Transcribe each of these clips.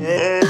Yeah.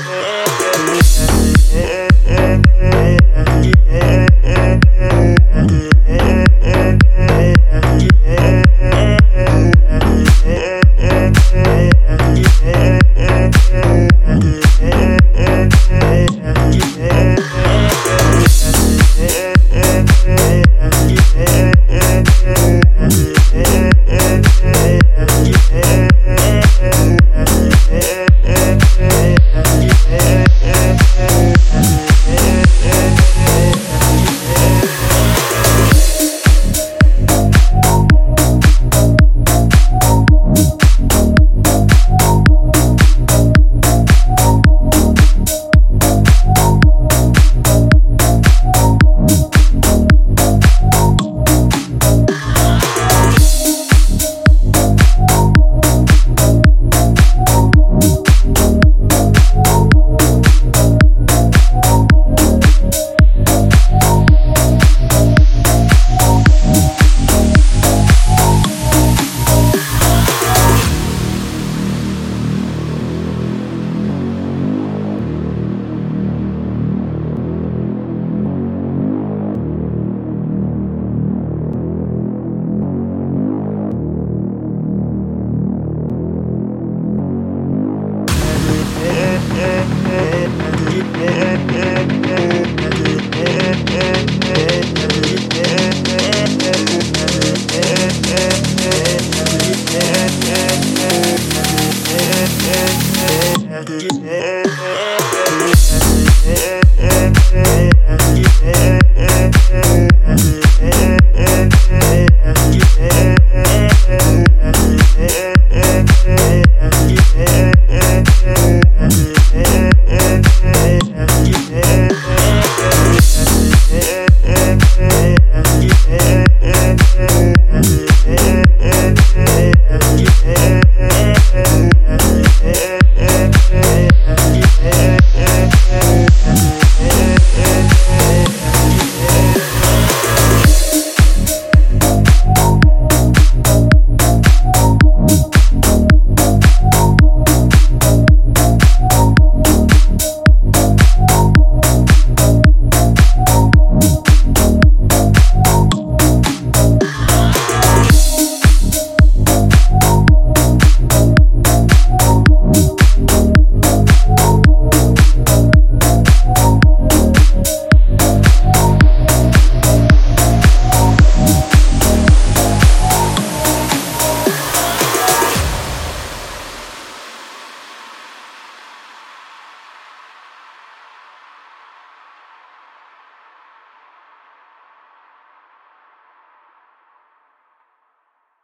Yeah.